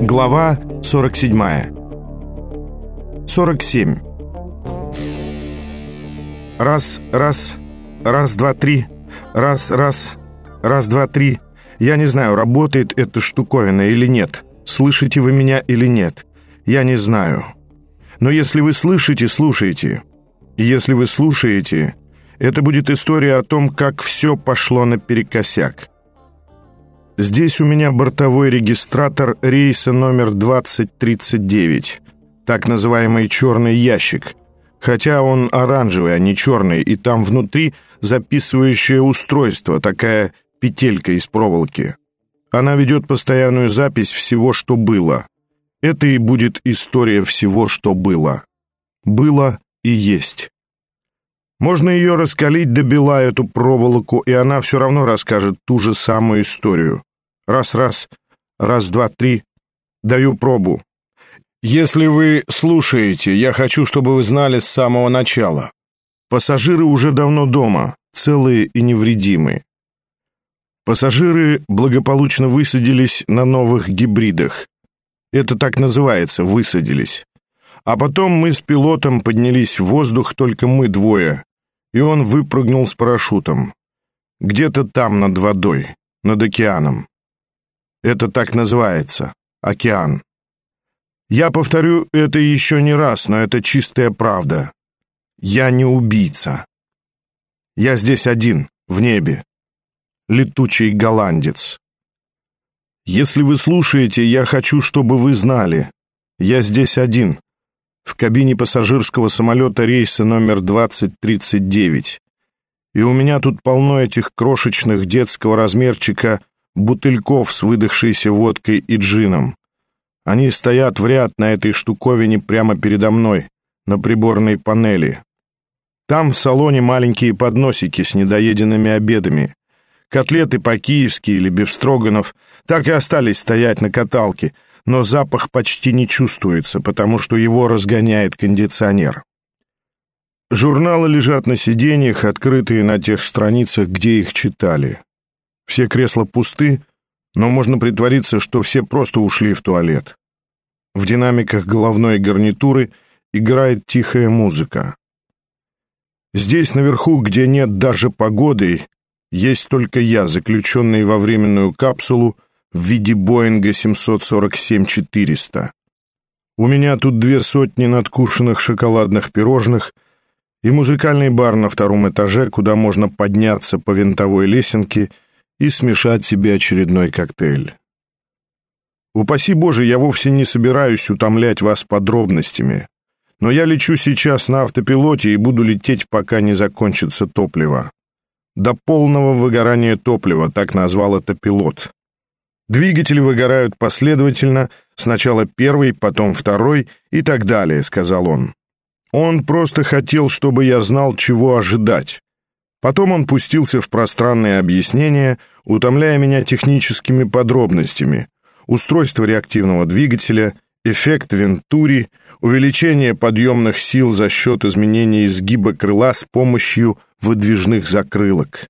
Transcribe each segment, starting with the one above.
Глава 47 47 Раз, раз, раз, два, три. Раз, раз, раз, два, три. Я не знаю, работает эта штуковина или нет. Слышите вы меня или нет? Я не знаю. Но если вы слышите, слушайте. Если вы слушаете Это будет история о том, как все пошло наперекосяк Здесь у меня бортовой регистратор рейса номер 2039, так называемый «черный ящик», хотя он оранжевый, а не черный, и там внутри записывающее устройство, такая петелька из проволоки. Она ведет постоянную запись всего, что было. Это и будет история всего, что было. Было и есть. Можно ее раскалить до бела, эту проволоку, и она все равно расскажет ту же самую историю. Раз-раз, раз-два-три. Даю пробу. Если вы слушаете, я хочу, чтобы вы знали с самого начала. Пассажиры уже давно дома, целые и невредимые. Пассажиры благополучно высадились на новых гибридах. Это так называется, высадились. А потом мы с пилотом поднялись в воздух, только мы двое, и он выпрыгнул с парашютом. Где-то там, над водой, над океаном. Это так называется. Океан. Я повторю это еще не раз, но это чистая правда. Я не убийца. Я здесь один, в небе. Летучий голландец. Если вы слушаете, я хочу, чтобы вы знали. Я здесь один, в кабине пассажирского самолета рейса номер 2039. И у меня тут полно этих крошечных детского размерчика бутыльков с выдохшейся водкой и джином. Они стоят в ряд на этой штуковине прямо передо мной, на приборной панели. Там в салоне маленькие подносики с недоеденными обедами. Котлеты по-киевски или бифстроганов так и остались стоять на каталке, но запах почти не чувствуется, потому что его разгоняет кондиционер. Журналы лежат на сиденьях, открытые на тех страницах, где их читали. Все кресла пусты, но можно притвориться, что все просто ушли в туалет. В динамиках головной гарнитуры играет тихая музыка. Здесь наверху, где нет даже погоды, есть только я, заключенный во временную капсулу в виде Боинга 747-400. У меня тут две сотни надкушенных шоколадных пирожных и музыкальный бар на втором этаже, куда можно подняться по винтовой лесенке — и смешать себе очередной коктейль. Упаси Боже, я вовсе не собираюсь утомлять вас подробностями, но я лечу сейчас на автопилоте и буду лететь, пока не закончится топливо. До полного выгорания топлива, так назвал это пилот. Двигатели выгорают последовательно, сначала первый, потом второй и так далее, сказал он. Он просто хотел, чтобы я знал, чего ожидать. Потом он пустился в пространные объяснения, утомляя меня техническими подробностями. Устройство реактивного двигателя, эффект Вентури, увеличение подъемных сил за счет изменения изгиба крыла с помощью выдвижных закрылок.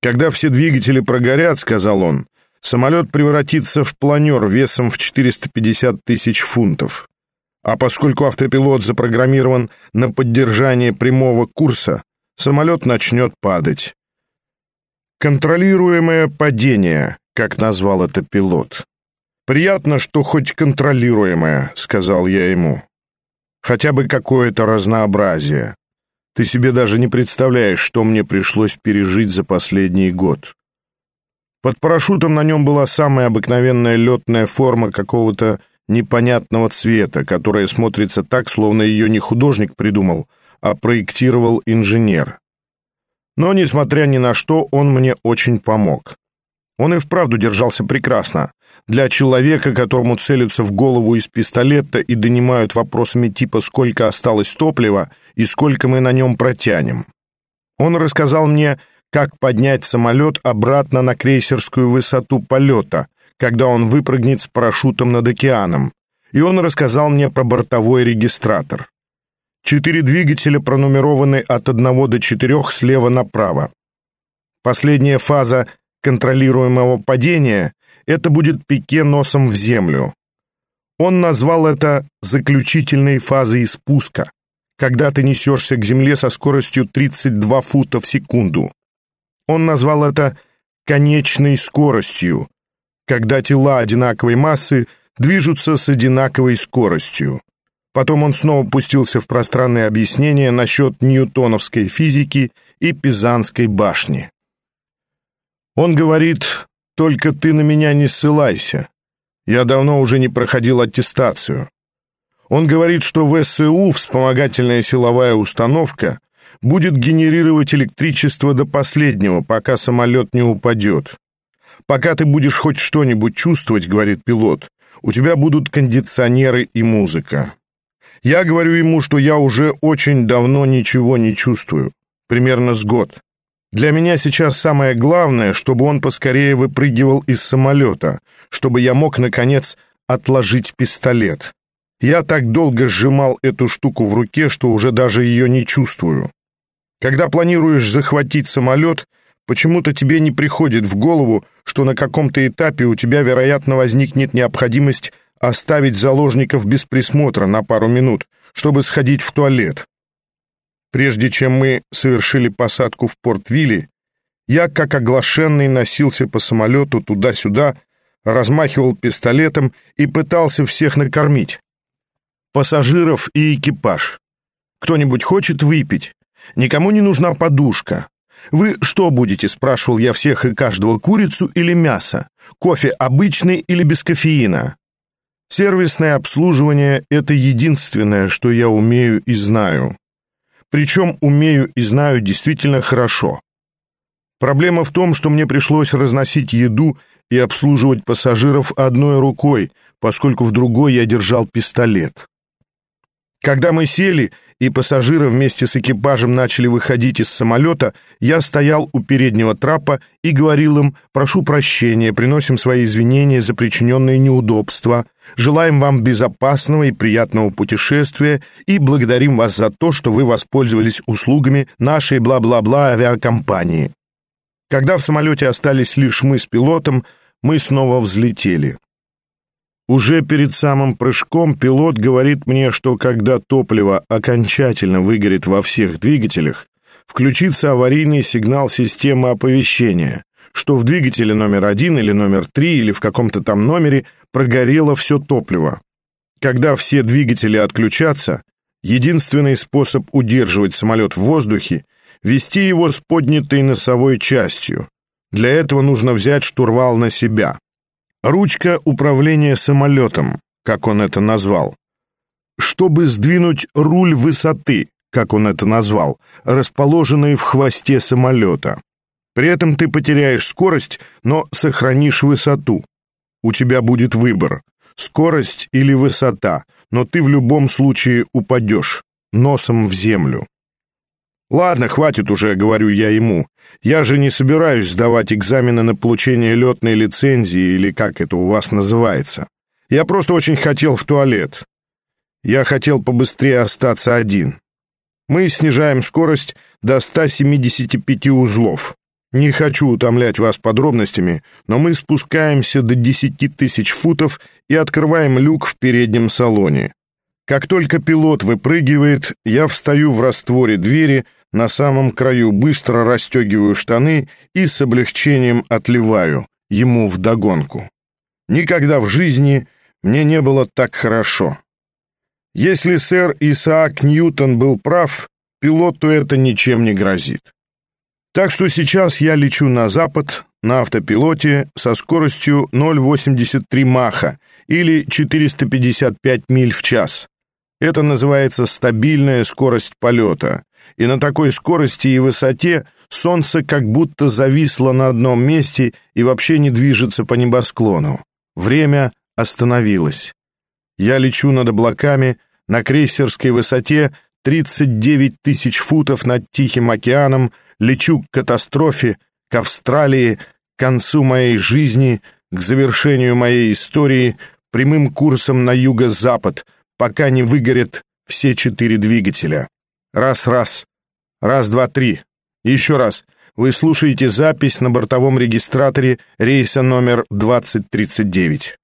«Когда все двигатели прогорят, — сказал он, — самолет превратится в планер весом в 450 тысяч фунтов. А поскольку автопилот запрограммирован на поддержание прямого курса, самолет начнет падать. Контролируемое падение, как назвал это пилот. «Приятно, что хоть контролируемое», — сказал я ему. «Хотя бы какое-то разнообразие. Ты себе даже не представляешь, что мне пришлось пережить за последний год». Под парашютом на нем была самая обыкновенная летная форма какого-то непонятного цвета, которая смотрится так, словно ее не художник придумал, а проектировал инженер. Но, несмотря ни на что, он мне очень помог. Он и вправду держался прекрасно. Для человека, которому целятся в голову из пистолета и донимают вопросами типа «сколько осталось топлива» и «сколько мы на нем протянем». Он рассказал мне, как поднять самолет обратно на крейсерскую высоту полета, когда он выпрыгнет с парашютом над океаном. И он рассказал мне про бортовой регистратор. Четыре двигателя пронумерованы от одного до четырех слева направо. Последняя фаза контролируемого падения — это будет пике носом в землю. Он назвал это заключительной фазой спуска, когда ты несешься к Земле со скоростью 32 фута в секунду. Он назвал это конечной скоростью, когда тела одинаковой массы движутся с одинаковой скоростью. Потом он снова пустился в пространные объяснения насчет ньютоновской физики и Пизанской башни. Он говорит, только ты на меня не ссылайся. Я давно уже не проходил аттестацию. Он говорит, что в СУ вспомогательная силовая установка будет генерировать электричество до последнего, пока самолет не упадет. Пока ты будешь хоть что-нибудь чувствовать, говорит пилот, у тебя будут кондиционеры и музыка. Я говорю ему, что я уже очень давно ничего не чувствую, примерно с год. Для меня сейчас самое главное, чтобы он поскорее выпрыгивал из самолета, чтобы я мог, наконец, отложить пистолет. Я так долго сжимал эту штуку в руке, что уже даже ее не чувствую. Когда планируешь захватить самолет, почему-то тебе не приходит в голову, что на каком-то этапе у тебя, вероятно, возникнет необходимость оставить заложников без присмотра на пару минут, чтобы сходить в туалет. Прежде чем мы совершили посадку в Порт-Вилле, я, как оглашенный, носился по самолету туда-сюда, размахивал пистолетом и пытался всех накормить. Пассажиров и экипаж. Кто-нибудь хочет выпить? Никому не нужна подушка. «Вы что будете?» — спрашивал я всех и каждого, курицу или мясо, кофе обычный или без кофеина. Сервисное обслуживание — это единственное, что я умею и знаю. Причем умею и знаю действительно хорошо. Проблема в том, что мне пришлось разносить еду и обслуживать пассажиров одной рукой, поскольку в другой я держал пистолет. Когда мы сели, и пассажиры вместе с экипажем начали выходить из самолета, я стоял у переднего трапа и говорил им «Прошу прощения, приносим свои извинения за причиненные неудобства, желаем вам безопасного и приятного путешествия и благодарим вас за то, что вы воспользовались услугами нашей бла-бла-бла авиакомпании». Когда в самолете остались лишь мы с пилотом, мы снова взлетели. Уже перед самым прыжком пилот говорит мне, что когда топливо окончательно выгорит во всех двигателях, включится аварийный сигнал системы оповещения, что в двигателе номер один или номер три или в каком-то там номере прогорело все топливо. Когда все двигатели отключатся, единственный способ удерживать самолет в воздухе — вести его с поднятой носовой частью. Для этого нужно взять штурвал на себя. Ручка управления самолетом, как он это назвал. Чтобы сдвинуть руль высоты, как он это назвал, расположенный в хвосте самолета. При этом ты потеряешь скорость, но сохранишь высоту. У тебя будет выбор — скорость или высота, но ты в любом случае упадешь носом в землю. «Ладно, хватит уже», — говорю я ему. «Я же не собираюсь сдавать экзамены на получение летной лицензии или как это у вас называется. Я просто очень хотел в туалет. Я хотел побыстрее остаться один. Мы снижаем скорость до 175 узлов. Не хочу утомлять вас подробностями, но мы спускаемся до 10 тысяч футов и открываем люк в переднем салоне. Как только пилот выпрыгивает, я встаю в растворе двери, на самом краю быстро расстегиваю штаны и с облегчением отливаю ему вдогонку. Никогда в жизни мне не было так хорошо. Если сэр Исаак Ньютон был прав, пилоту это ничем не грозит. Так что сейчас я лечу на запад на автопилоте со скоростью 0,83 маха или 455 миль в час. Это называется стабильная скорость полета, и на такой скорости и высоте солнце как будто зависло на одном месте и вообще не движется по небосклону. Время остановилось. Я лечу над облаками на крейсерской высоте 39 тысяч футов над Тихим океаном, лечу к катастрофе, к Австралии, к концу моей жизни, к завершению моей истории, прямым курсом на юго-запад, пока не выгорят все четыре двигателя. Раз-раз. Раз-два-три. Еще раз. Вы слушаете запись на бортовом регистраторе рейса номер 2039.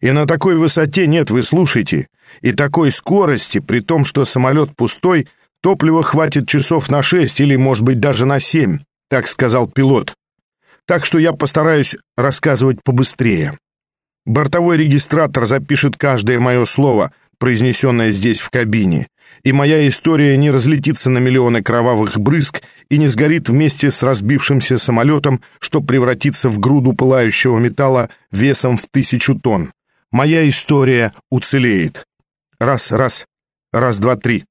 И на такой высоте нет, вы слушайте, и такой скорости, при том, что самолет пустой, топлива хватит часов на шесть или, может быть, даже на семь, так сказал пилот. Так что я постараюсь рассказывать побыстрее. Бортовой регистратор запишет каждое мое слово, произнесенное здесь в кабине, и моя история не разлетится на миллионы кровавых брызг и не сгорит вместе с разбившимся самолетом, что превратится в груду пылающего металла весом в тысячу тонн. Моя история уцелеет. Раз, раз, раз, два, три.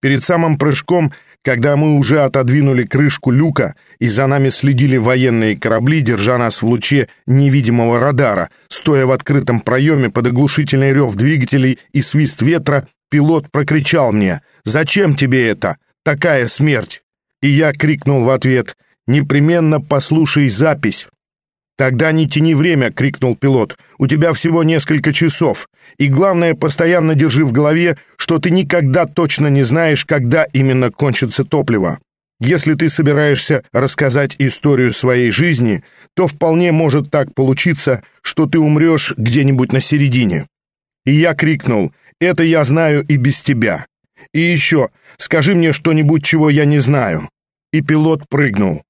Перед самым прыжком, когда мы уже отодвинули крышку люка и за нами следили военные корабли, держа нас в луче невидимого радара, стоя в открытом проеме под оглушительный рев двигателей и свист ветра, пилот прокричал мне «Зачем тебе это? Такая смерть!» И я крикнул в ответ «Непременно послушай запись!» «Тогда не тяни время!» — крикнул пилот. «У тебя всего несколько часов. И главное, постоянно держи в голове, что ты никогда точно не знаешь, когда именно кончится топливо. Если ты собираешься рассказать историю своей жизни, то вполне может так получиться, что ты умрешь где-нибудь на середине». И я крикнул «Это я знаю и без тебя». «И еще, скажи мне что-нибудь, чего я не знаю». И пилот прыгнул.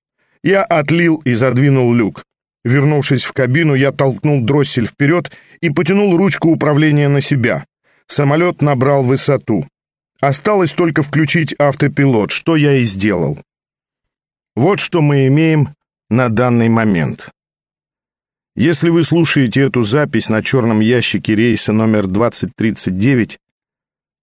Я отлил и задвинул люк. Вернувшись в кабину, я толкнул дроссель вперед и потянул ручку управления на себя. Самолет набрал высоту. Осталось только включить автопилот, что я и сделал. Вот что мы имеем на данный момент. Если вы слушаете эту запись на черном ящике рейса номер 2039,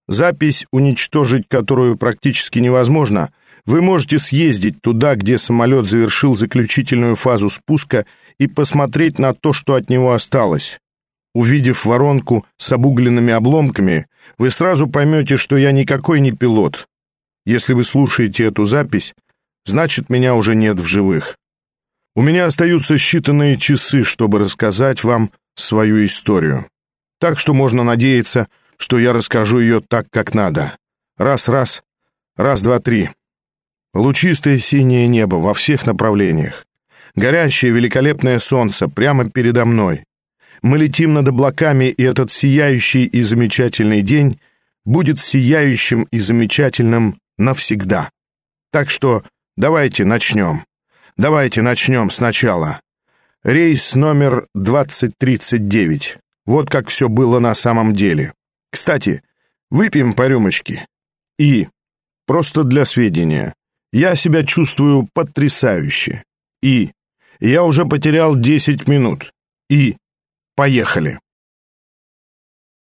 запись, уничтожить которую практически невозможно, вы можете съездить туда, где самолет завершил заключительную фазу спуска и посмотреть на то, что от него осталось. Увидев воронку с обугленными обломками, вы сразу поймете, что я никакой не пилот. Если вы слушаете эту запись, значит, меня уже нет в живых. У меня остаются считанные часы, чтобы рассказать вам свою историю. Так что можно надеяться, что я расскажу ее так, как надо. Раз-раз, раз-два-три. Лучистое синее небо во всех направлениях горящее великолепное солнце прямо передо мной. Мы летим над облаками, и этот сияющий и замечательный день будет сияющим и замечательным навсегда. Так что давайте начнем. Давайте начнем сначала. Рейс номер 2039. Вот как все было на самом деле. Кстати, выпьем по рюмочке. И, просто для сведения, я себя чувствую потрясающе. И я уже потерял 10 минут. И поехали.